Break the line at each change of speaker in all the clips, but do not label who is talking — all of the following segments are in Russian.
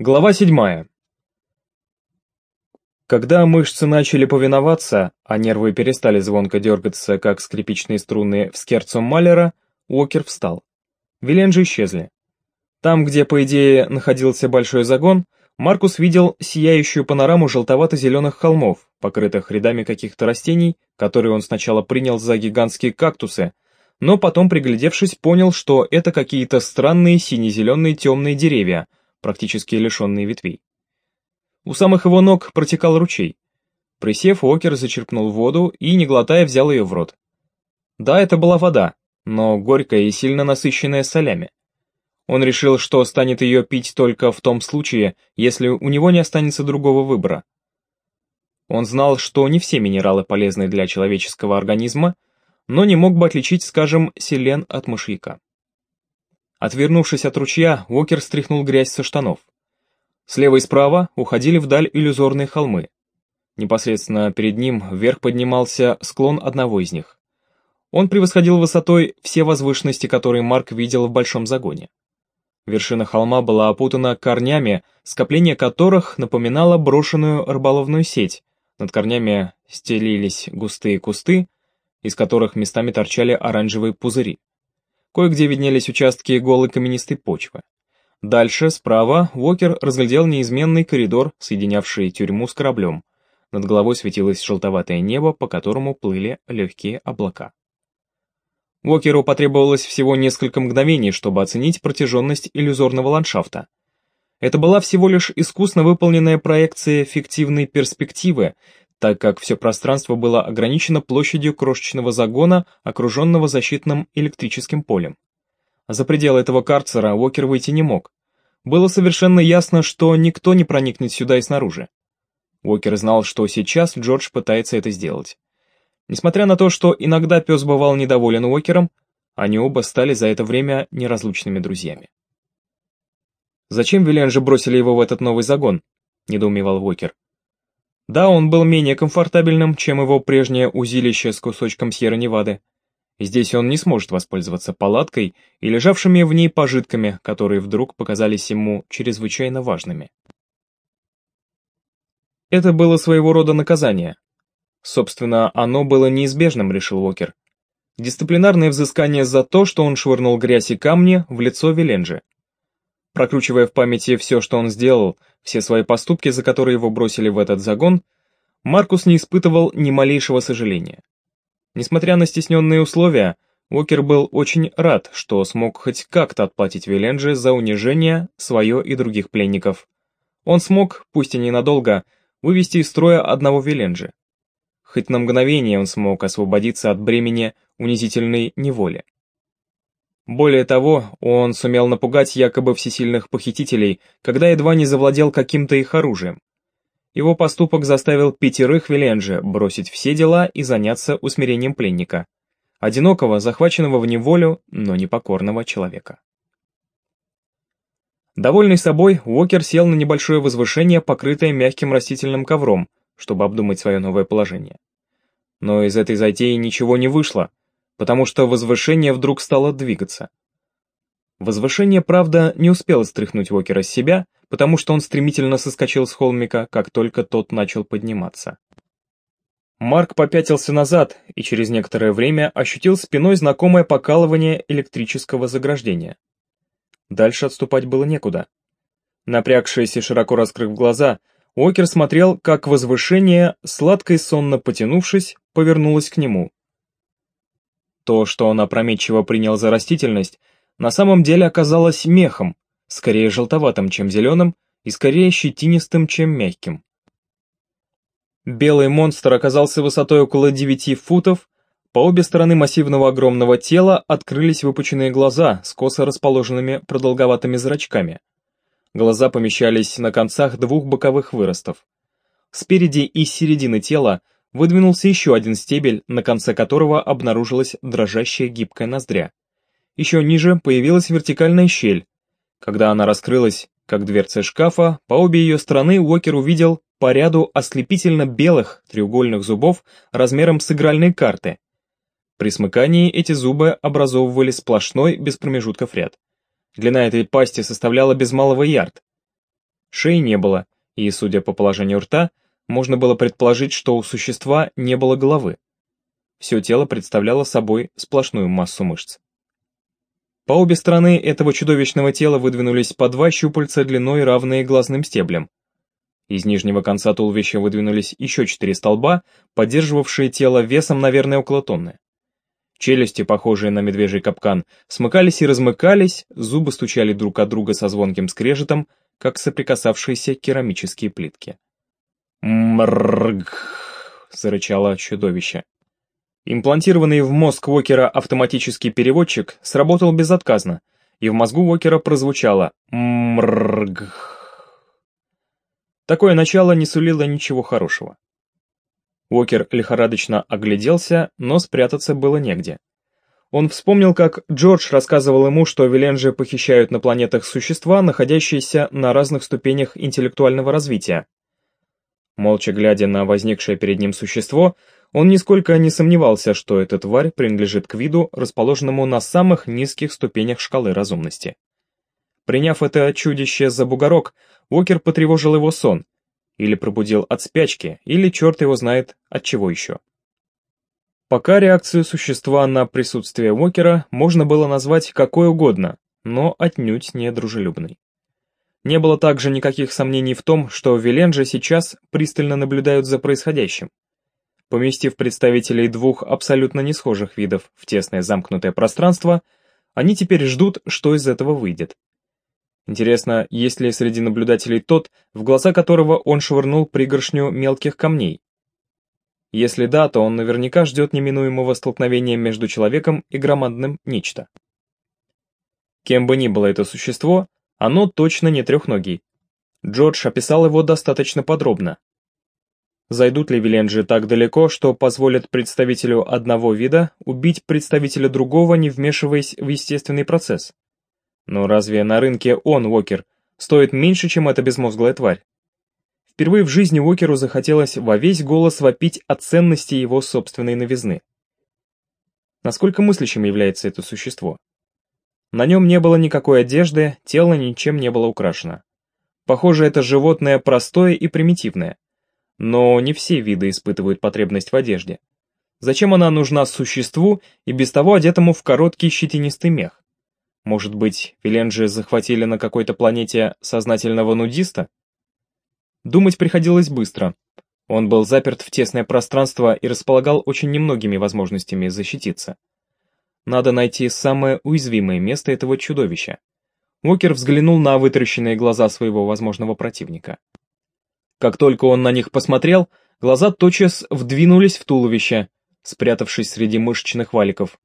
Глава седьмая. Когда мышцы начали повиноваться, а нервы перестали звонко дергаться, как скрипичные струны в скерцо Малера, Уокер встал. Виленджи исчезли. Там, где, по идее, находился большой загон, Маркус видел сияющую панораму желтовато-зеленых холмов, покрытых рядами каких-то растений, которые он сначала принял за гигантские кактусы, но потом, приглядевшись, понял, что это какие-то странные сине-зеленые темные деревья, практически лишенные ветвей. У самых его ног протекал ручей. Присев, Уокер зачерпнул воду и, не глотая, взял ее в рот. Да, это была вода, но горькая и сильно насыщенная солями. Он решил, что станет ее пить только в том случае, если у него не останется другого выбора. Он знал, что не все минералы полезны для человеческого организма, но не мог бы отличить, скажем, селен от мышьяка. Отвернувшись от ручья, Уокер стряхнул грязь со штанов. Слева и справа уходили вдаль иллюзорные холмы. Непосредственно перед ним вверх поднимался склон одного из них. Он превосходил высотой все возвышенности, которые Марк видел в большом загоне. Вершина холма была опутана корнями, скопление которых напоминало брошенную рыболовную сеть. Над корнями стелились густые кусты, из которых местами торчали оранжевые пузыри. Кое-где виднелись участки голой каменистой почвы. Дальше, справа, Уокер разглядел неизменный коридор, соединявший тюрьму с кораблем. Над головой светилось желтоватое небо, по которому плыли легкие облака. Уокеру потребовалось всего несколько мгновений, чтобы оценить протяженность иллюзорного ландшафта. Это была всего лишь искусно выполненная проекция фиктивной перспективы, так как все пространство было ограничено площадью крошечного загона, окруженного защитным электрическим полем. За пределы этого карцера Уокер выйти не мог. Было совершенно ясно, что никто не проникнет сюда и снаружи. Уокер знал, что сейчас Джордж пытается это сделать. Несмотря на то, что иногда пес бывал недоволен Уокером, они оба стали за это время неразлучными друзьями. «Зачем Виллиан бросили его в этот новый загон?» — недоумевал Уокер. Да, он был менее комфортабельным, чем его прежнее узилище с кусочком Сьерра-Невады. Здесь он не сможет воспользоваться палаткой и лежавшими в ней пожитками, которые вдруг показались ему чрезвычайно важными. Это было своего рода наказание. Собственно, оно было неизбежным, решил Уокер. Дисциплинарное взыскание за то, что он швырнул грязь и камни в лицо Веленджи. Прокручивая в памяти все, что он сделал, все свои поступки, за которые его бросили в этот загон, Маркус не испытывал ни малейшего сожаления. Несмотря на стесненные условия, Уокер был очень рад, что смог хоть как-то отплатить Виленджи за унижение свое и других пленников. Он смог, пусть и ненадолго, вывести из строя одного Виленджи. Хоть на мгновение он смог освободиться от бремени унизительной неволи. Более того, он сумел напугать якобы всесильных похитителей, когда едва не завладел каким-то их оружием. Его поступок заставил пятерых Виленджи бросить все дела и заняться усмирением пленника. Одинокого, захваченного в неволю, но непокорного человека. Довольный собой, Уокер сел на небольшое возвышение, покрытое мягким растительным ковром, чтобы обдумать свое новое положение. Но из этой затеи ничего не вышло, потому что возвышение вдруг стало двигаться. Возвышение, правда, не успело стряхнуть Уокера с себя, потому что он стремительно соскочил с холмика, как только тот начал подниматься. Марк попятился назад и через некоторое время ощутил спиной знакомое покалывание электрического заграждения. Дальше отступать было некуда. Напрягшись и широко раскрыв глаза, Уокер смотрел, как возвышение, сладко и сонно потянувшись, повернулось к нему. То, что он опрометчиво принял за растительность, на самом деле оказалось мехом, скорее желтоватым, чем зеленым, и скорее щетинистым, чем мягким. Белый монстр оказался высотой около 9 футов, по обе стороны массивного огромного тела открылись выпученные глаза с косо расположенными продолговатыми зрачками. Глаза помещались на концах двух боковых выростов. Спереди и середины тела выдвинулся еще один стебель, на конце которого обнаружилась дрожащая гибкая ноздря. Еще ниже появилась вертикальная щель. Когда она раскрылась, как дверца шкафа, по обе ее стороны Уокер увидел по ряду ослепительно белых треугольных зубов размером с игральные карты. При смыкании эти зубы образовывали сплошной без промежутков ряд. Длина этой пасти составляла без малого ярд. Шеи не было, и, судя по положению рта, можно было предположить, что у существа не было головы. Все тело представляло собой сплошную массу мышц. По обе стороны этого чудовищного тела выдвинулись по два щупальца длиной, равные глазным стеблям. Из нижнего конца туловища выдвинулись еще четыре столба, поддерживавшие тело весом, наверное, около тонны. Челюсти, похожие на медвежий капкан, смыкались и размыкались, зубы стучали друг от друга со звонким скрежетом, как соприкасавшиеся керамические плитки. «Мррррг!». Имплантированный в мозг Уокера автоматический переводчик сработал безотказно, и в мозгу Уокера прозвучало. Такое начало не сулило ничего хорошего. Уокер лихорадочно огляделся, но спрятаться было негде. Он вспомнил, как Джордж рассказывал ему, что Виленджи похищают на планетах существа, находящиеся на разных ступенях интеллектуального развития. Молча глядя на возникшее перед ним существо, он нисколько не сомневался, что эта тварь принадлежит к виду, расположенному на самых низких ступенях шкалы разумности. Приняв это чудище за бугорок, Уокер потревожил его сон, или пробудил от спячки, или черт его знает от чего еще. Пока реакцию существа на присутствие Уокера можно было назвать какой угодно, но отнюдь не дружелюбной. Не было также никаких сомнений в том, что Виленджи сейчас пристально наблюдают за происходящим. Поместив представителей двух абсолютно не схожих видов в тесное замкнутое пространство, они теперь ждут, что из этого выйдет. Интересно, есть ли среди наблюдателей тот, в глаза которого он швырнул пригоршню мелких камней? Если да, то он наверняка ждет неминуемого столкновения между человеком и громадным нечто. Кем бы ни было это существо, оно точно не трехногий. Джордж описал его достаточно подробно. Зайдут ли Виленджи так далеко, что позволят представителю одного вида убить представителя другого, не вмешиваясь в естественный процесс? Но разве на рынке он, Уокер, стоит меньше, чем эта безмозглая тварь? Впервые в жизни Уокеру захотелось во весь голос вопить о ценности его собственной новизны. Насколько мыслящим является это существо? На нем не было никакой одежды, тело ничем не было украшено. Похоже, это животное простое и примитивное. Но не все виды испытывают потребность в одежде. Зачем она нужна существу и без того одетому в короткий щетинистый мех? Может быть, Виленджи захватили на какой-то планете сознательного нудиста? Думать приходилось быстро. Он был заперт в тесное пространство и располагал очень немногими возможностями защититься. Надо найти самое уязвимое место этого чудовища. Уокер взглянул на вытаращенные глаза своего возможного противника. Как только он на них посмотрел, глаза тотчас вдвинулись в туловище, спрятавшись среди мышечных валиков.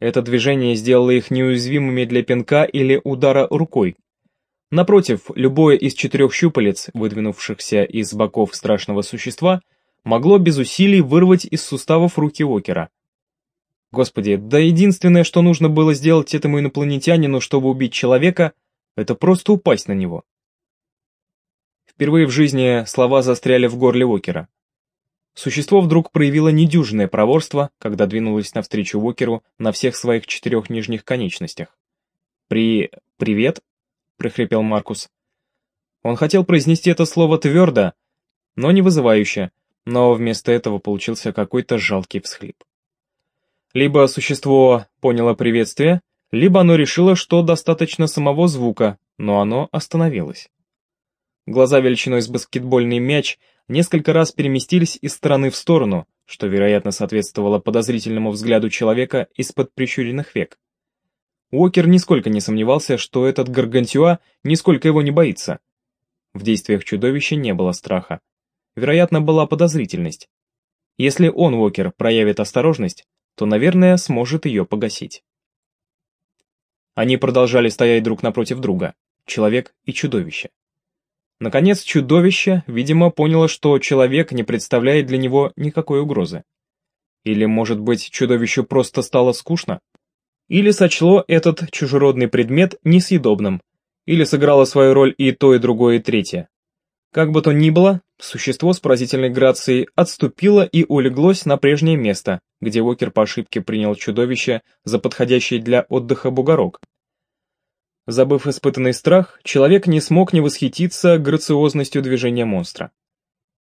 Это движение сделало их неуязвимыми для пинка или удара рукой. Напротив, любое из четырех щупалец, выдвинувшихся из боков страшного существа, могло без усилий вырвать из суставов руки Окера. Господи, да единственное, что нужно было сделать этому инопланетянину, чтобы убить человека, это просто упасть на него. Впервые в жизни слова застряли в горле Окера. Существо вдруг проявило недюжинное проворство, когда двинулось навстречу Уокеру на всех своих четырех нижних конечностях. «При... привет?» — прохрипел Маркус. Он хотел произнести это слово твердо, но не вызывающе, но вместо этого получился какой-то жалкий всхлип. Либо существо поняло приветствие, либо оно решило, что достаточно самого звука, но оно остановилось. Глаза величиной с баскетбольный мяч — несколько раз переместились из стороны в сторону, что, вероятно, соответствовало подозрительному взгляду человека из-под прищуренных век. Уокер нисколько не сомневался, что этот гаргантюа нисколько его не боится. В действиях чудовища не было страха. Вероятно, была подозрительность. Если он, Уокер, проявит осторожность, то, наверное, сможет ее погасить. Они продолжали стоять друг напротив друга, человек и чудовище. Наконец, чудовище, видимо, поняло, что человек не представляет для него никакой угрозы. Или, может быть, чудовищу просто стало скучно? Или сочло этот чужеродный предмет несъедобным? Или сыграло свою роль и то, и другое, и третье? Как бы то ни было, существо с поразительной грацией отступило и улеглось на прежнее место, где Уокер по ошибке принял чудовище за подходящий для отдыха бугорок. Забыв испытанный страх, человек не смог не восхититься грациозностью движения монстра.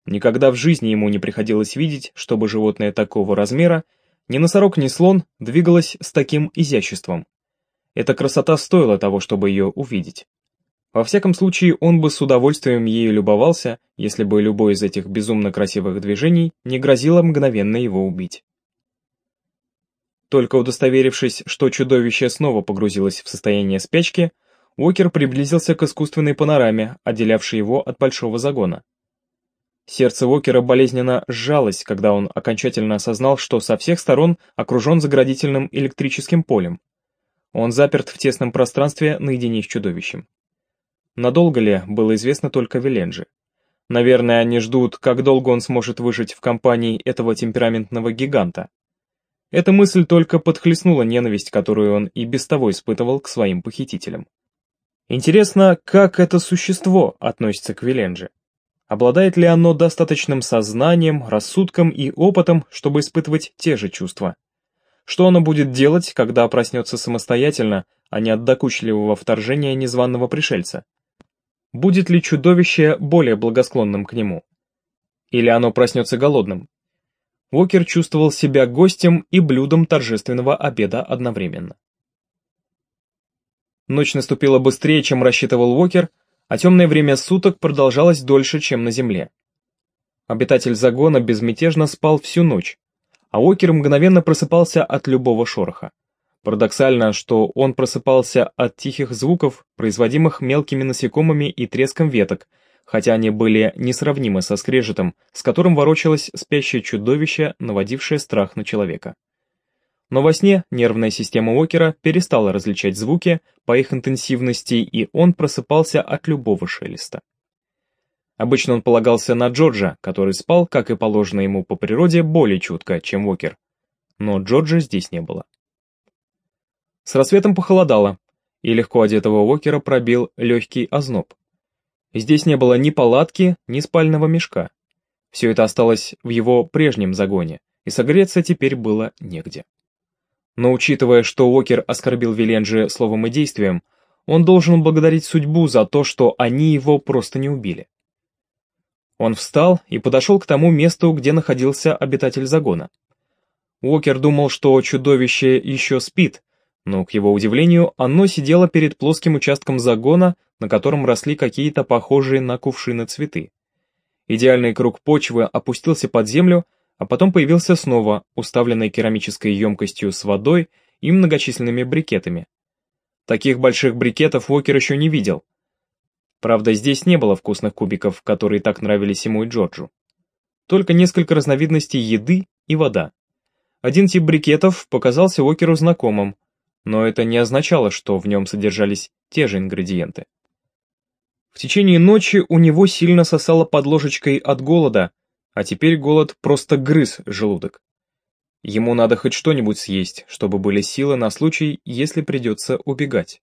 Никогда в жизни ему не приходилось видеть, чтобы животное такого размера, ни носорог, ни слон, двигалось с таким изяществом. Эта красота стоила того, чтобы ее увидеть. Во всяком случае, он бы с удовольствием ею любовался, если бы любой из этих безумно красивых движений не грозило мгновенно его убить. Только удостоверившись, что чудовище снова погрузилось в состояние спячки, Уокер приблизился к искусственной панораме, отделявшей его от большого загона. Сердце Уокера болезненно сжалось, когда он окончательно осознал, что со всех сторон окружен заградительным электрическим полем. Он заперт в тесном пространстве наедине с чудовищем. Надолго ли, было известно только Веленджи. Наверное, они ждут, как долго он сможет выжить в компании этого темпераментного гиганта. Эта мысль только подхлестнула ненависть, которую он и без того испытывал к своим похитителям. Интересно, как это существо относится к Виленже? Обладает ли оно достаточным сознанием, рассудком и опытом, чтобы испытывать те же чувства? Что оно будет делать, когда проснется самостоятельно, а не от докучливого вторжения незваного пришельца? Будет ли чудовище более благосклонным к нему? Или оно проснется голодным? Уокер чувствовал себя гостем и блюдом торжественного обеда одновременно. Ночь наступила быстрее, чем рассчитывал Уокер, а темное время суток продолжалось дольше, чем на Земле. Обитатель загона безмятежно спал всю ночь, а Уокер мгновенно просыпался от любого шороха. Парадоксально, что он просыпался от тихих звуков, производимых мелкими насекомыми и треском веток, хотя они были несравнимы со скрежетом, с которым ворочалось спящее чудовище, наводившее страх на человека. Но во сне нервная система Уокера перестала различать звуки по их интенсивности, и он просыпался от любого шелеста. Обычно он полагался на Джорджа, который спал, как и положено ему по природе, более чутко, чем Уокер. Но Джорджа здесь не было. С рассветом похолодало, и легко одетого Уокера пробил легкий озноб. Здесь не было ни палатки, ни спального мешка. Все это осталось в его прежнем загоне, и согреться теперь было негде. Но учитывая, что Уокер оскорбил Виленджи словом и действием, он должен благодарить судьбу за то, что они его просто не убили. Он встал и подошел к тому месту, где находился обитатель загона. Уокер думал, что чудовище еще спит, но, к его удивлению, оно сидело перед плоским участком загона, на котором росли какие-то похожие на кувшины цветы. Идеальный круг почвы опустился под землю, а потом появился снова, уставленный керамической емкостью с водой и многочисленными брикетами. Таких больших брикетов Уокер еще не видел. Правда, здесь не было вкусных кубиков, которые так нравились ему и Джорджу. Только несколько разновидностей еды и вода. Один тип брикетов показался Уокеру знакомым, но это не означало, что в нем содержались те же ингредиенты. В течение ночи у него сильно сосало под ложечкой от голода, а теперь голод просто грыз желудок. Ему надо хоть что-нибудь съесть, чтобы были силы на случай, если придется убегать.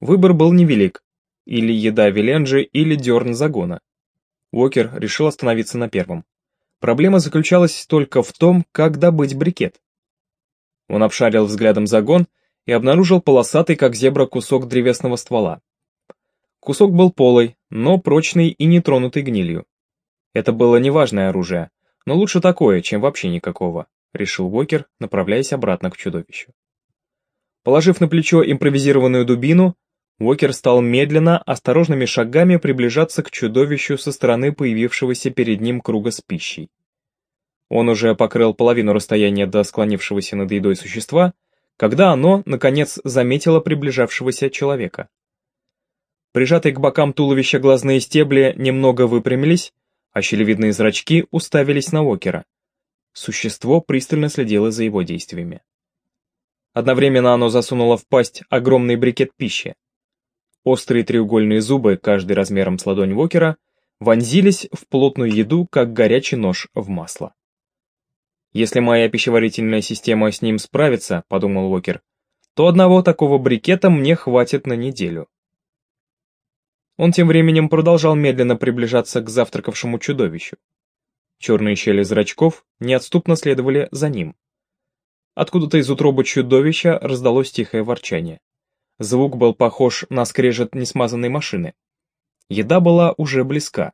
Выбор был невелик. Или еда Виленджи, или дерн загона. Уокер решил остановиться на первом. Проблема заключалась только в том, как добыть брикет. Он обшарил взглядом загон и обнаружил полосатый, как зебра, кусок древесного ствола. Кусок был полый, но прочный и не тронутый гнилью. Это было неважное оружие, но лучше такое, чем вообще никакого, решил Уокер, направляясь обратно к чудовищу. Положив на плечо импровизированную дубину, Уокер стал медленно, осторожными шагами приближаться к чудовищу со стороны появившегося перед ним круга с пищей. Он уже покрыл половину расстояния до склонившегося над едой существа, когда оно, наконец, заметило приближавшегося человека. Прижатые к бокам туловища глазные стебли немного выпрямились, а щелевидные зрачки уставились на Окера. Существо пристально следило за его действиями. Одновременно оно засунуло в пасть огромный брикет пищи. Острые треугольные зубы, каждый размером с ладонь Вокера, вонзились в плотную еду, как горячий нож в масло. «Если моя пищеварительная система с ним справится», — подумал Уокер, «то одного такого брикета мне хватит на неделю». Он тем временем продолжал медленно приближаться к завтракавшему чудовищу. Черные щели зрачков неотступно следовали за ним. Откуда-то из утробы чудовища раздалось тихое ворчание. Звук был похож на скрежет несмазанной машины. Еда была уже близка.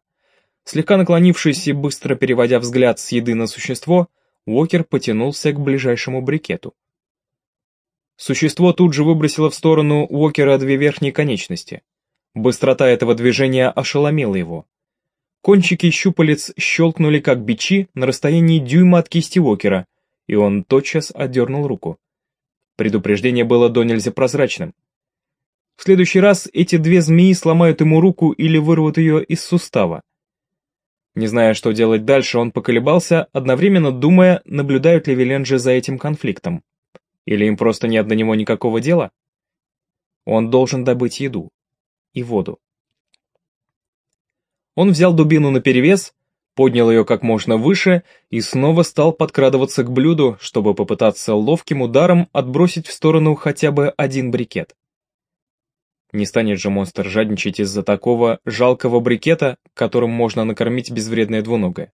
Слегка наклонившись и быстро переводя взгляд с еды на существо, Уокер потянулся к ближайшему брикету. Существо тут же выбросило в сторону Уокера две верхние конечности. Быстрота этого движения ошеломила его. Кончики щупалец щелкнули как бичи на расстоянии дюйма от кисти Уокера, и он тотчас отдернул руку. Предупреждение было до нельзя прозрачным. В следующий раз эти две змеи сломают ему руку или вырвут ее из сустава. Не зная, что делать дальше, он поколебался, одновременно думая, наблюдают ли Виленджи за этим конфликтом. Или им просто нет до него никакого дела? Он должен добыть еду и воду. Он взял дубину наперевес, поднял ее как можно выше и снова стал подкрадываться к блюду, чтобы попытаться ловким ударом отбросить в сторону хотя бы один брикет. Не станет же монстр жадничать из-за такого жалкого брикета, которым можно накормить безвредное двуногое.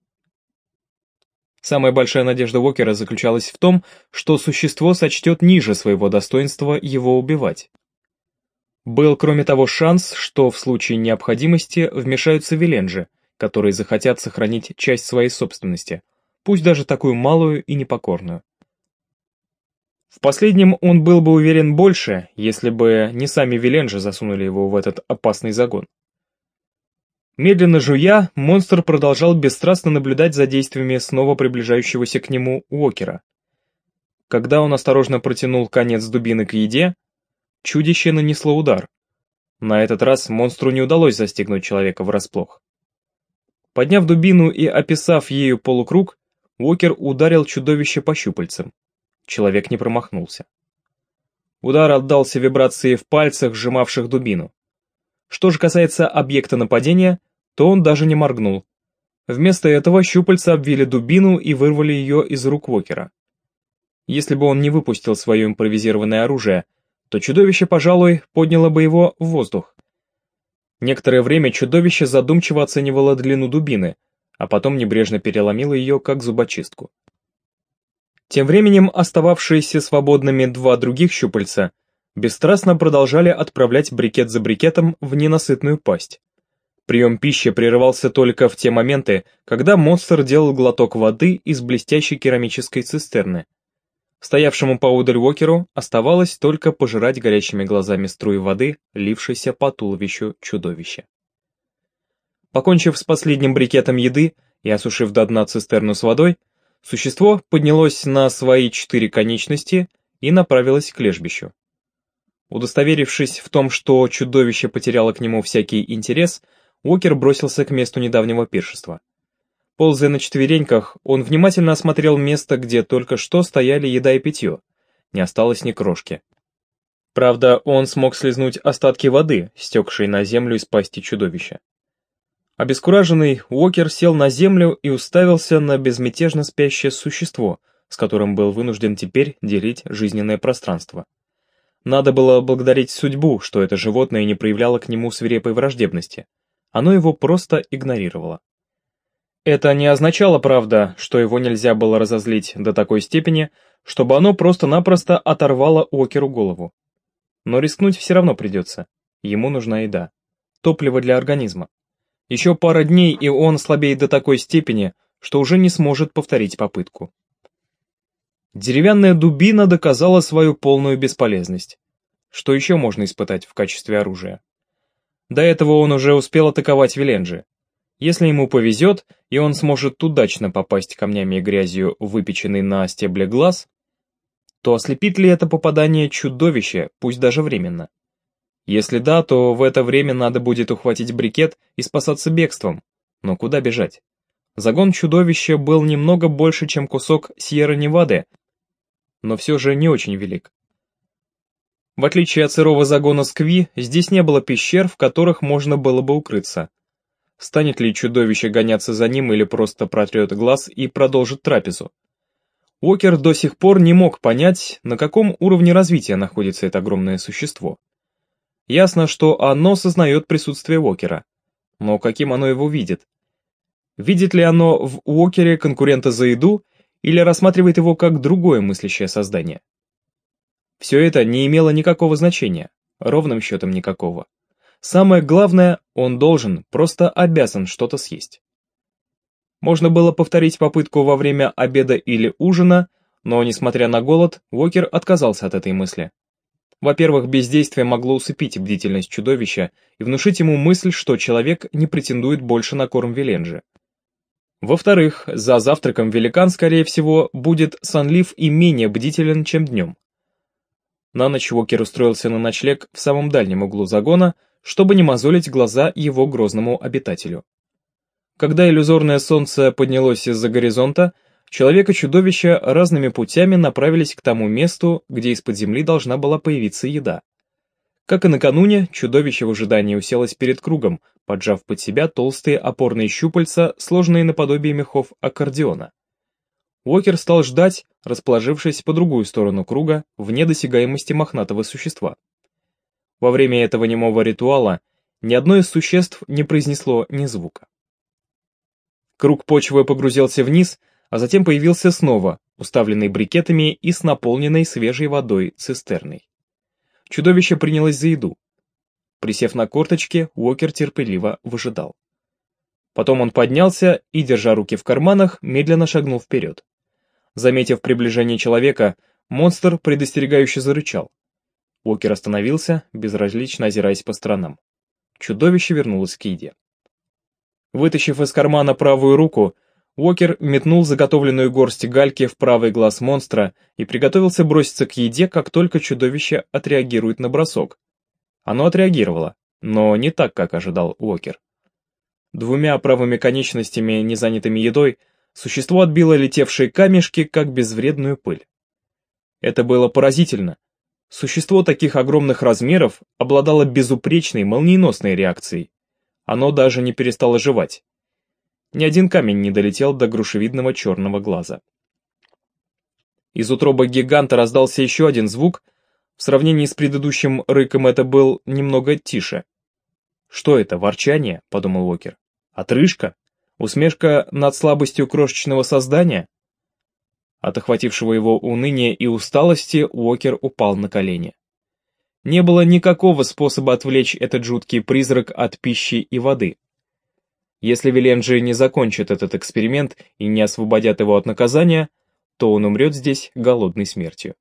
Самая большая надежда Уокера заключалась в том, что существо сочтет ниже своего достоинства его убивать. Был, кроме того, шанс, что в случае необходимости вмешаются Виленджи, которые захотят сохранить часть своей собственности, пусть даже такую малую и непокорную. В последнем он был бы уверен больше, если бы не сами Виленджи засунули его в этот опасный загон. Медленно жуя, монстр продолжал бесстрастно наблюдать за действиями снова приближающегося к нему Уокера. Когда он осторожно протянул конец дубины к еде, чудище нанесло удар. На этот раз монстру не удалось застигнуть человека врасплох. Подняв дубину и описав ею полукруг, Уокер ударил чудовище по щупальцам. Человек не промахнулся. Удар отдался вибрации в пальцах, сжимавших дубину. Что же касается объекта нападения, то он даже не моргнул. Вместо этого щупальца обвили дубину и вырвали ее из рук Уокера. Если бы он не выпустил свое импровизированное оружие, то чудовище, пожалуй, подняло бы его в воздух. Некоторое время чудовище задумчиво оценивало длину дубины, а потом небрежно переломило ее, как зубочистку. Тем временем остававшиеся свободными два других щупальца бесстрастно продолжали отправлять брикет за брикетом в ненасытную пасть. Прием пищи прерывался только в те моменты, когда монстр делал глоток воды из блестящей керамической цистерны. Стоявшему поудаль Уокеру оставалось только пожирать горящими глазами струи воды, лившейся по туловищу чудовища. Покончив с последним брикетом еды и осушив до дна цистерну с водой, Существо поднялось на свои четыре конечности и направилось к лежбищу. Удостоверившись в том, что чудовище потеряло к нему всякий интерес, Уокер бросился к месту недавнего пиршества. Ползая на четвереньках, он внимательно осмотрел место, где только что стояли еда и питье. Не осталось ни крошки. Правда, он смог слезнуть остатки воды, стекшей на землю из пасти чудовища. Обескураженный, Уокер сел на землю и уставился на безмятежно спящее существо, с которым был вынужден теперь делить жизненное пространство. Надо было благодарить судьбу, что это животное не проявляло к нему свирепой враждебности. Оно его просто игнорировало. Это не означало, правда, что его нельзя было разозлить до такой степени, чтобы оно просто-напросто оторвало Уокеру голову. Но рискнуть все равно придется. Ему нужна еда. Топливо для организма. Еще пара дней, и он слабеет до такой степени, что уже не сможет повторить попытку. Деревянная дубина доказала свою полную бесполезность. Что еще можно испытать в качестве оружия? До этого он уже успел атаковать Виленджи. Если ему повезет, и он сможет удачно попасть камнями и грязью выпеченный на стебле глаз, то ослепит ли это попадание чудовище, пусть даже временно? Если да, то в это время надо будет ухватить брикет и спасаться бегством. Но куда бежать? Загон чудовища был немного больше, чем кусок Сьерра-Невады, но все же не очень велик. В отличие от сырого загона Скви, здесь не было пещер, в которых можно было бы укрыться. Станет ли чудовище гоняться за ним или просто протрет глаз и продолжит трапезу? Уокер до сих пор не мог понять, на каком уровне развития находится это огромное существо. Ясно, что оно сознает присутствие Уокера. Но каким оно его видит? Видит ли оно в Уокере конкурента за еду или рассматривает его как другое мыслящее создание? Все это не имело никакого значения. Ровным счетом никакого. Самое главное, он должен, просто обязан что-то съесть. Можно было повторить попытку во время обеда или ужина, но, несмотря на голод, Уокер отказался от этой мысли. Во-первых, бездействие могло усыпить бдительность чудовища и внушить ему мысль, что человек не претендует больше на корм Веленджи. Во-вторых, за завтраком великан, скорее всего, будет сонлив и менее бдителен, чем днем. На ночь Уокер устроился на ночлег в самом дальнем углу загона, чтобы не мозолить глаза его грозному обитателю. Когда иллюзорное солнце поднялось из-за горизонта, человек и чудовище разными путями направились к тому месту, где из-под земли должна была появиться еда. Как и накануне, чудовище в ожидании уселось перед кругом, поджав под себя толстые опорные щупальца, сложенные наподобие мехов аккордеона. Уокер стал ждать, расположившись по другую сторону круга, вне досягаемости мохнатого существа. Во время этого немого ритуала ни одно из существ не произнесло ни звука. Круг почвы погрузился вниз, а затем появился снова, уставленный брикетами и с наполненной свежей водой цистерной. Чудовище принялось за еду. Присев на корточки, Уокер терпеливо выжидал. Потом он поднялся и, держа руки в карманах, медленно шагнул вперед. Заметив приближение человека, монстр предостерегающе зарычал. Уокер остановился, безразлично озираясь по сторонам. Чудовище вернулось к еде. Вытащив из кармана правую руку, Уокер метнул заготовленную горсть гальки в правый глаз монстра и приготовился броситься к еде, как только чудовище отреагирует на бросок. Оно отреагировало, но не так, как ожидал Уокер. Двумя правыми конечностями, не занятыми едой, существо отбило летевшие камешки, как безвредную пыль. Это было поразительно. Существо таких огромных размеров обладало безупречной молниеносной реакцией оно даже не перестало жевать. Ни один камень не долетел до грушевидного черного глаза. Из утроба гиганта раздался еще один звук, в сравнении с предыдущим рыком это был немного тише. «Что это, ворчание?» — подумал Уокер. «Отрыжка? Усмешка над слабостью крошечного создания?» От охватившего его уныния и усталости Уокер упал на колени. Не было никакого способа отвлечь этот жуткий призрак от пищи и воды. Если Виленджи не закончит этот эксперимент и не освободят его от наказания, то он умрет здесь голодной смертью.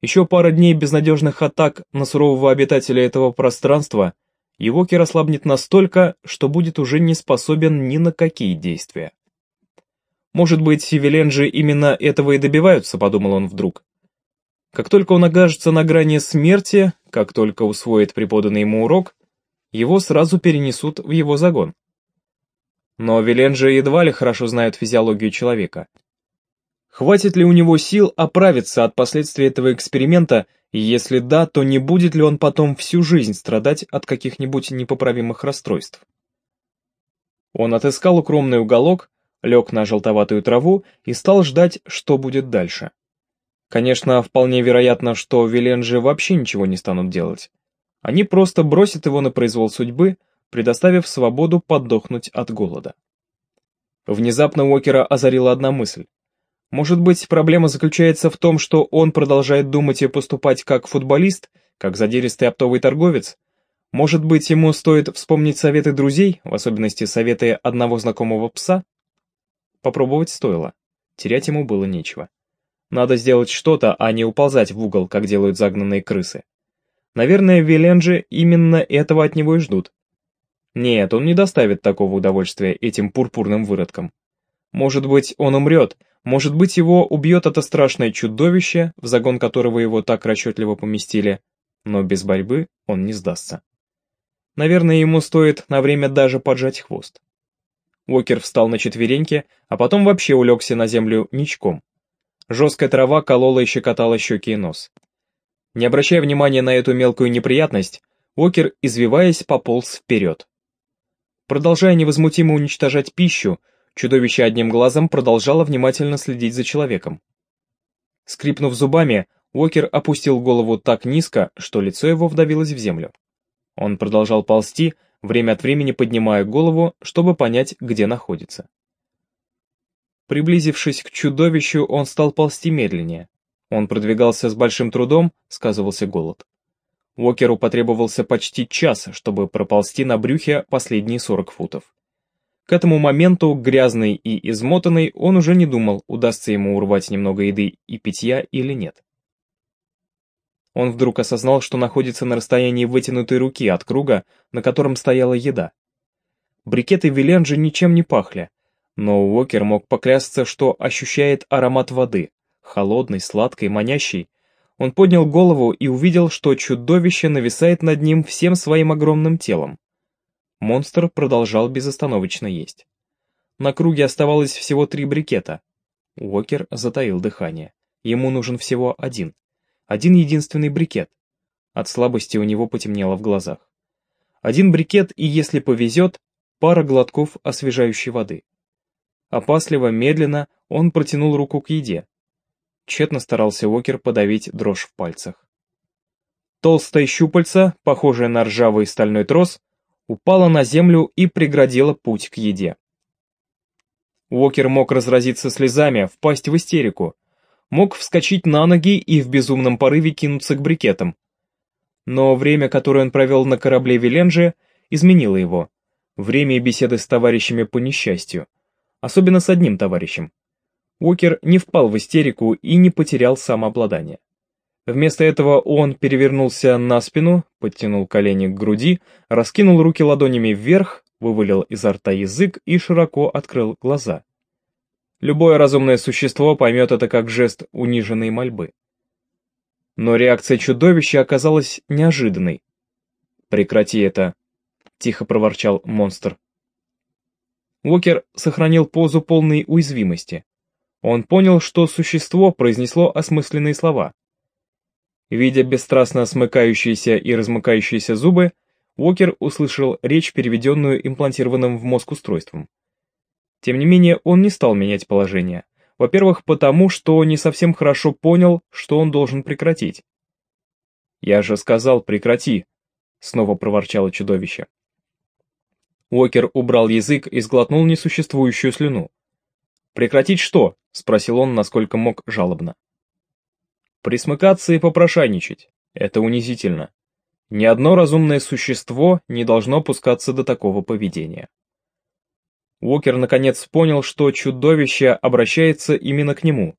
Еще пара дней безнадежных атак на сурового обитателя этого пространства, и Вокер ослабнет настолько, что будет уже не способен ни на какие действия. Может быть, Виленджи именно этого и добиваются, подумал он вдруг. Как только он окажется на грани смерти, как только усвоит преподанный ему урок, его сразу перенесут в его загон. Но Веленджи едва ли хорошо знают физиологию человека. Хватит ли у него сил оправиться от последствий этого эксперимента, и если да, то не будет ли он потом всю жизнь страдать от каких-нибудь непоправимых расстройств? Он отыскал укромный уголок, лег на желтоватую траву и стал ждать, что будет дальше. Конечно, вполне вероятно, что Виленджи вообще ничего не станут делать. Они просто бросят его на произвол судьбы, предоставив свободу подохнуть от голода. Внезапно Уокера озарила одна мысль. Может быть, проблема заключается в том, что он продолжает думать и поступать как футболист, как задиристый оптовый торговец? Может быть, ему стоит вспомнить советы друзей, в особенности советы одного знакомого пса? Попробовать стоило. Терять ему было нечего. Надо сделать что-то, а не уползать в угол, как делают загнанные крысы. Наверное, Виленджи именно этого от него и ждут. Нет, он не доставит такого удовольствия этим пурпурным выродкам. Может быть, он умрет, может быть, его убьет это страшное чудовище, в загон которого его так расчетливо поместили, но без борьбы он не сдастся. Наверное, ему стоит на время даже поджать хвост. Уокер встал на четвереньки, а потом вообще улегся на землю ничком. Жесткая трава колола и щекотала щеки и нос. Не обращая внимания на эту мелкую неприятность, Уокер, извиваясь, пополз вперед. Продолжая невозмутимо уничтожать пищу, чудовище одним глазом продолжало внимательно следить за человеком. Скрипнув зубами, Уокер опустил голову так низко, что лицо его вдавилось в землю. Он продолжал ползти, время от времени поднимая голову, чтобы понять, где находится. Приблизившись к чудовищу, он стал ползти медленнее. Он продвигался с большим трудом, сказывался голод. Уокеру потребовался почти час, чтобы проползти на брюхе последние 40 футов. К этому моменту, грязный и измотанный, он уже не думал, удастся ему урвать немного еды и питья или нет. Он вдруг осознал, что находится на расстоянии вытянутой руки от круга, на котором стояла еда. Брикеты Виленджи ничем не пахли, но Уокер мог поклясться, что ощущает аромат воды, холодный, сладкий, манящий. Он поднял голову и увидел, что чудовище нависает над ним всем своим огромным телом. Монстр продолжал безостановочно есть. На круге оставалось всего три брикета. Уокер затаил дыхание. Ему нужен всего один. Один единственный брикет. От слабости у него потемнело в глазах. Один брикет и, если повезет, пара глотков освежающей воды. Опасливо, медленно он протянул руку к еде. Тщетно старался Уокер подавить дрожь в пальцах. Толстая щупальца, похожая на ржавый стальной трос, упала на землю и преградила путь к еде. Уокер мог разразиться слезами, впасть в истерику, мог вскочить на ноги и в безумном порыве кинуться к брикетам. Но время, которое он провел на корабле Виленджи, изменило его. Время беседы с товарищами по несчастью. Особенно с одним товарищем. Уокер не впал в истерику и не потерял самообладание. Вместо этого он перевернулся на спину, подтянул колени к груди, раскинул руки ладонями вверх, вывалил изо рта язык и широко открыл глаза. Любое разумное существо поймет это как жест униженной мольбы. Но реакция чудовища оказалась неожиданной. «Прекрати это», — тихо проворчал монстр. Уокер сохранил позу полной уязвимости. Он понял, что существо произнесло осмысленные слова. Видя бесстрастно смыкающиеся и размыкающиеся зубы, Уокер услышал речь, переведенную имплантированным в мозг устройством. Тем не менее, он не стал менять положение. Во-первых, потому что не совсем хорошо понял, что он должен прекратить. «Я же сказал, прекрати!» — снова проворчало чудовище. Уокер убрал язык и сглотнул несуществующую слюну. «Прекратить что?» — спросил он, насколько мог жалобно. Присмыкаться и попрошайничать — это унизительно. Ни одно разумное существо не должно опускаться до такого поведения. Уокер наконец понял, что чудовище обращается именно к нему.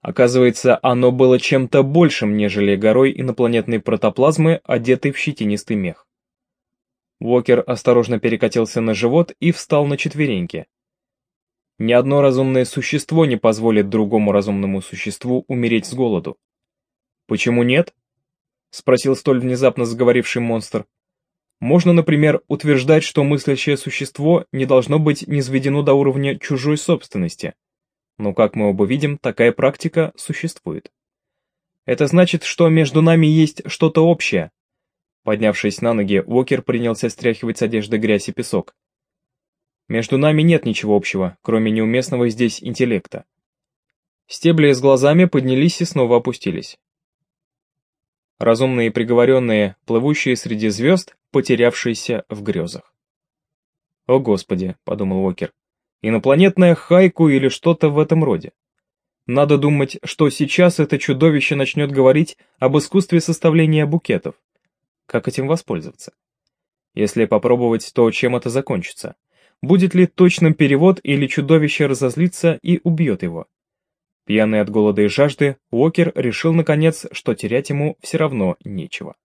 Оказывается, оно было чем-то большим, нежели горой инопланетной протоплазмы, одетой в щетинистый мех. Уокер осторожно перекатился на живот и встал на четвереньки. Ни одно разумное существо не позволит другому разумному существу умереть с голоду. «Почему нет?» — спросил столь внезапно заговоривший монстр. «Можно, например, утверждать, что мыслящее существо не должно быть низведено до уровня чужой собственности. Но, как мы оба видим, такая практика существует. Это значит, что между нами есть что-то общее». Поднявшись на ноги, Уокер принялся стряхивать с одежды грязь и песок. Между нами нет ничего общего, кроме неуместного здесь интеллекта. Стебли с глазами поднялись и снова опустились. Разумные приговоренные, плывущие среди звезд, потерявшиеся в грезах. «О господи», — подумал Уокер, — «инопланетная хайку или что-то в этом роде. Надо думать, что сейчас это чудовище начнет говорить об искусстве составления букетов. Как этим воспользоваться? Если попробовать, то чем это закончится? Будет ли точным перевод или чудовище разозлится и убьет его? Пьяный от голода и жажды, Уокер решил наконец, что терять ему все равно нечего.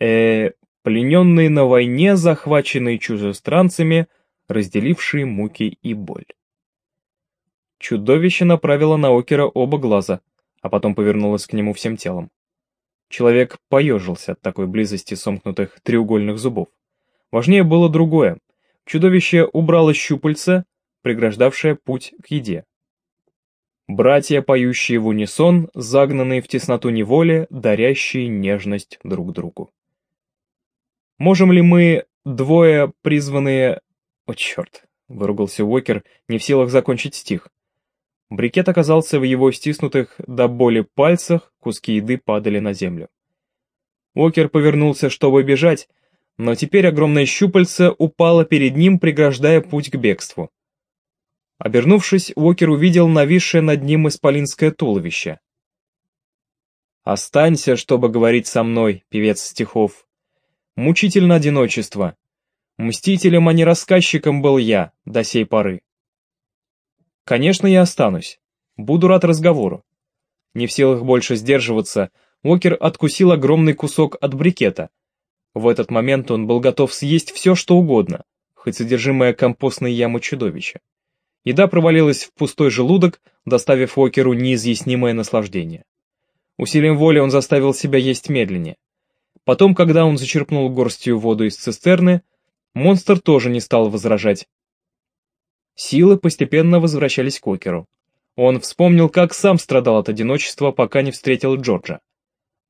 э плененные на войне, захваченные чужестранцами, разделившие муки и боль. Чудовище направило на Окера оба глаза, а потом повернулось к нему всем телом. Человек поежился от такой близости сомкнутых треугольных зубов. Важнее было другое. Чудовище убрало щупальца, преграждавшее путь к еде. Братья, поющие в унисон, загнанные в тесноту неволи, дарящие нежность друг другу. Можем ли мы, двое призванные... О, черт, выругался Уокер, не в силах закончить стих. Брикет оказался в его стиснутых до боли пальцах, куски еды падали на землю. Уокер повернулся, чтобы бежать, но теперь огромное щупальце упало перед ним, преграждая путь к бегству. Обернувшись, Уокер увидел нависшее над ним исполинское туловище. Останься, чтобы говорить со мной, певец стихов. Мучительно одиночество. Мстителем, а не рассказчиком был я до сей поры. Конечно, я останусь. Буду рад разговору. Не в силах больше сдерживаться, Уокер откусил огромный кусок от брикета. В этот момент он был готов съесть все, что угодно, хоть содержимое компостной ямы чудовища. Еда провалилась в пустой желудок, доставив Уокеру неизъяснимое наслаждение. Усилием воли он заставил себя есть медленнее. Потом, когда он зачерпнул горстью воду из цистерны, монстр тоже не стал возражать. Силы постепенно возвращались к Океру. Он вспомнил, как сам страдал от одиночества, пока не встретил Джорджа.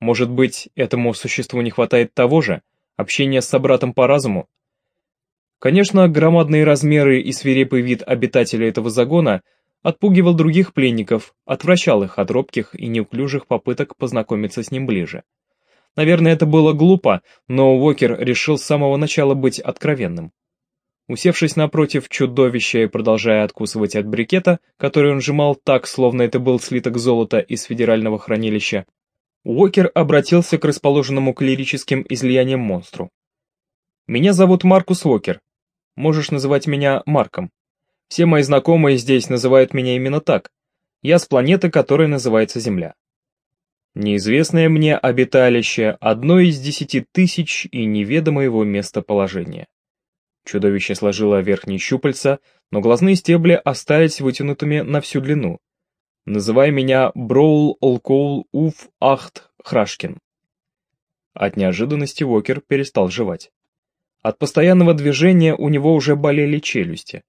Может быть, этому существу не хватает того же, общения с собратом по разуму? Конечно, громадные размеры и свирепый вид обитателя этого загона отпугивал других пленников, отвращал их от робких и неуклюжих попыток познакомиться с ним ближе. Наверное, это было глупо, но Уокер решил с самого начала быть откровенным. Усевшись напротив чудовища и продолжая откусывать от брикета, который он сжимал так, словно это был слиток золота из федерального хранилища, Уокер обратился к расположенному клирическим излияниям монстру. «Меня зовут Маркус Уокер. Можешь называть меня Марком. Все мои знакомые здесь называют меня именно так. Я с планеты, которая называется Земля. Неизвестное мне обиталище — одно из десяти тысяч и неведомо его местоположение. Чудовище сложило верхние щупальца, но глазные стебли остались вытянутыми на всю длину. Называй меня Броул Олкоул Уф Ахт Храшкин. От неожиданности Уокер перестал жевать. От постоянного движения у него уже болели челюсти,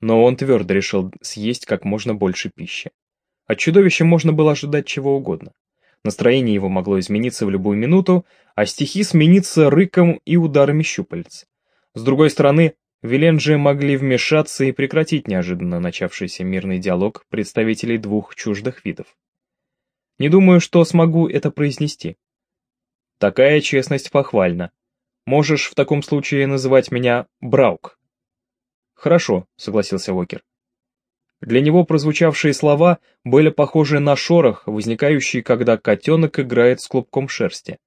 но он твердо решил съесть как можно больше пищи. От чудовища можно было ожидать чего угодно. Настроение его могло измениться в любую минуту, а стихи смениться рыком и ударами щупалец. С другой стороны, Виленджи могли вмешаться и прекратить неожиданно начавшийся мирный диалог представителей двух чуждых видов. Не думаю, что смогу это произнести. Такая честность похвальна. Можешь в таком случае называть меня Браук. Хорошо, согласился Уокер. Для него прозвучавшие слова были похожи на шорох, возникающий, когда котенок играет с клубком шерсти.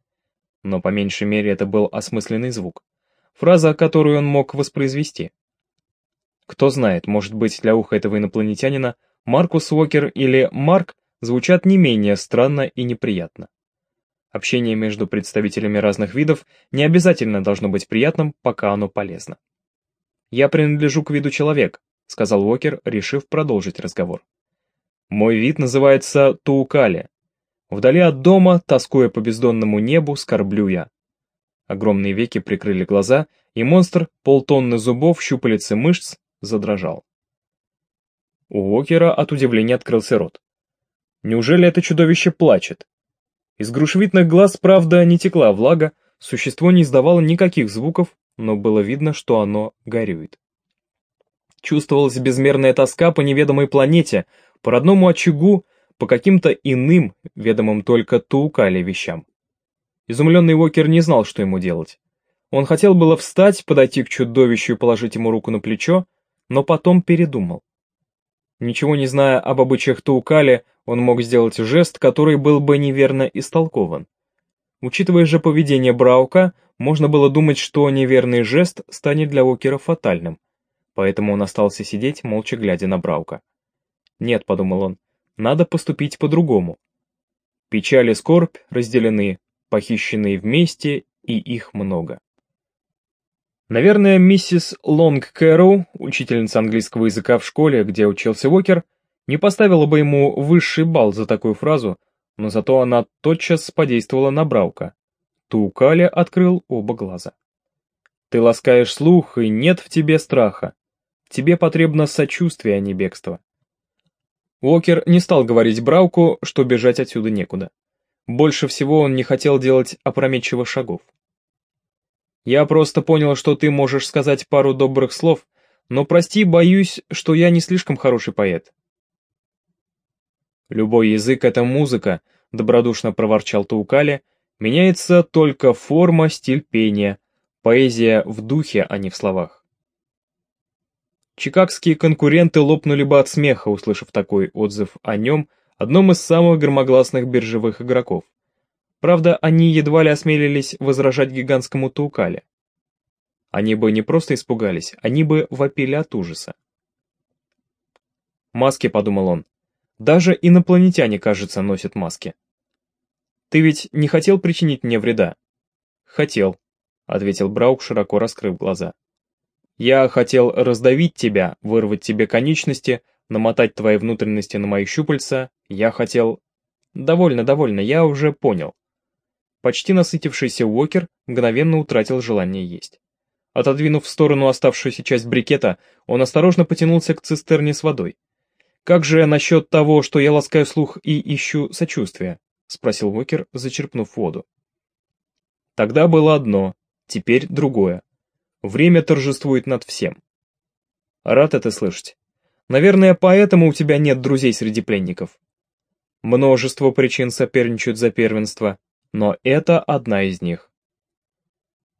Но по меньшей мере это был осмысленный звук. Фраза, которую он мог воспроизвести. Кто знает, может быть, для уха этого инопланетянина Маркус Уокер или Марк звучат не менее странно и неприятно. Общение между представителями разных видов не обязательно должно быть приятным, пока оно полезно. «Я принадлежу к виду человек», — сказал Уокер, решив продолжить разговор. «Мой вид называется Туукали. Вдали от дома, тоскуя по бездонному небу, скорблю я. Огромные веки прикрыли глаза, и монстр, полтонны зубов, щупалец и мышц, задрожал. У Уокера от удивления открылся рот. Неужели это чудовище плачет? Из грушевидных глаз, правда, не текла влага, существо не издавало никаких звуков, но было видно, что оно горюет. Чувствовалась безмерная тоска по неведомой планете, по родному очагу, по каким-то иным, ведомым только Туукале вещам. Изумленный Уокер не знал, что ему делать. Он хотел было встать, подойти к чудовищу и положить ему руку на плечо, но потом передумал. Ничего не зная об обычаях Таукали, он мог сделать жест, который был бы неверно истолкован. Учитывая же поведение Браука, можно было думать, что неверный жест станет для Уокера фатальным, поэтому он остался сидеть, молча глядя на Браука. «Нет», — подумал он, — «надо поступить по-другому». Печаль и скорбь разделены, похищенные вместе, и их много. Наверное, миссис Лонг Кэрроу, учительница английского языка в школе, где учился Уокер, не поставила бы ему высший балл за такую фразу, но зато она тотчас подействовала на Браука. Туукаля открыл оба глаза. «Ты ласкаешь слух, и нет в тебе страха. Тебе потребно сочувствие, а не бегство». Уокер не стал говорить Брауку, что бежать отсюда некуда. Больше всего он не хотел делать опрометчивых шагов. «Я просто понял, что ты можешь сказать пару добрых слов, но прости, боюсь, что я не слишком хороший поэт». «Любой язык — это музыка», — добродушно проворчал Таукали, «меняется только форма, стиль пения, поэзия в духе, а не в словах». Чикагские конкуренты лопнули бы от смеха, услышав такой отзыв о нем — одном из самых громогласных биржевых игроков. Правда, они едва ли осмелились возражать гигантскому Таукале. Они бы не просто испугались, они бы вопили от ужаса. «Маски», — подумал он. «Даже инопланетяне, кажется, носят маски». «Ты ведь не хотел причинить мне вреда?» «Хотел», — ответил Браук, широко раскрыв глаза. «Я хотел раздавить тебя, вырвать тебе конечности, намотать твои внутренности на мои щупальца. Я хотел...» «Довольно, довольно, я уже понял». Почти насытившийся Уокер мгновенно утратил желание есть. Отодвинув в сторону оставшуюся часть брикета, он осторожно потянулся к цистерне с водой. «Как же насчет того, что я ласкаю слух и ищу сочувствия?» — спросил Уокер, зачерпнув воду. Тогда было одно, теперь другое. Время торжествует над всем. Рад это слышать. Наверное, поэтому у тебя нет друзей среди пленников. Множество причин соперничают за первенство, но это одна из них.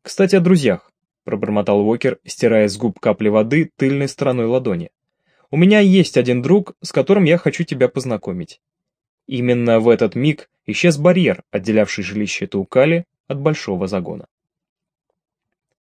Кстати, о друзьях, пробормотал Уокер, стирая с губ капли воды тыльной стороной ладони. У меня есть один друг, с которым я хочу тебя познакомить. Именно в этот миг исчез барьер, отделявший жилище Таукали от большого загона.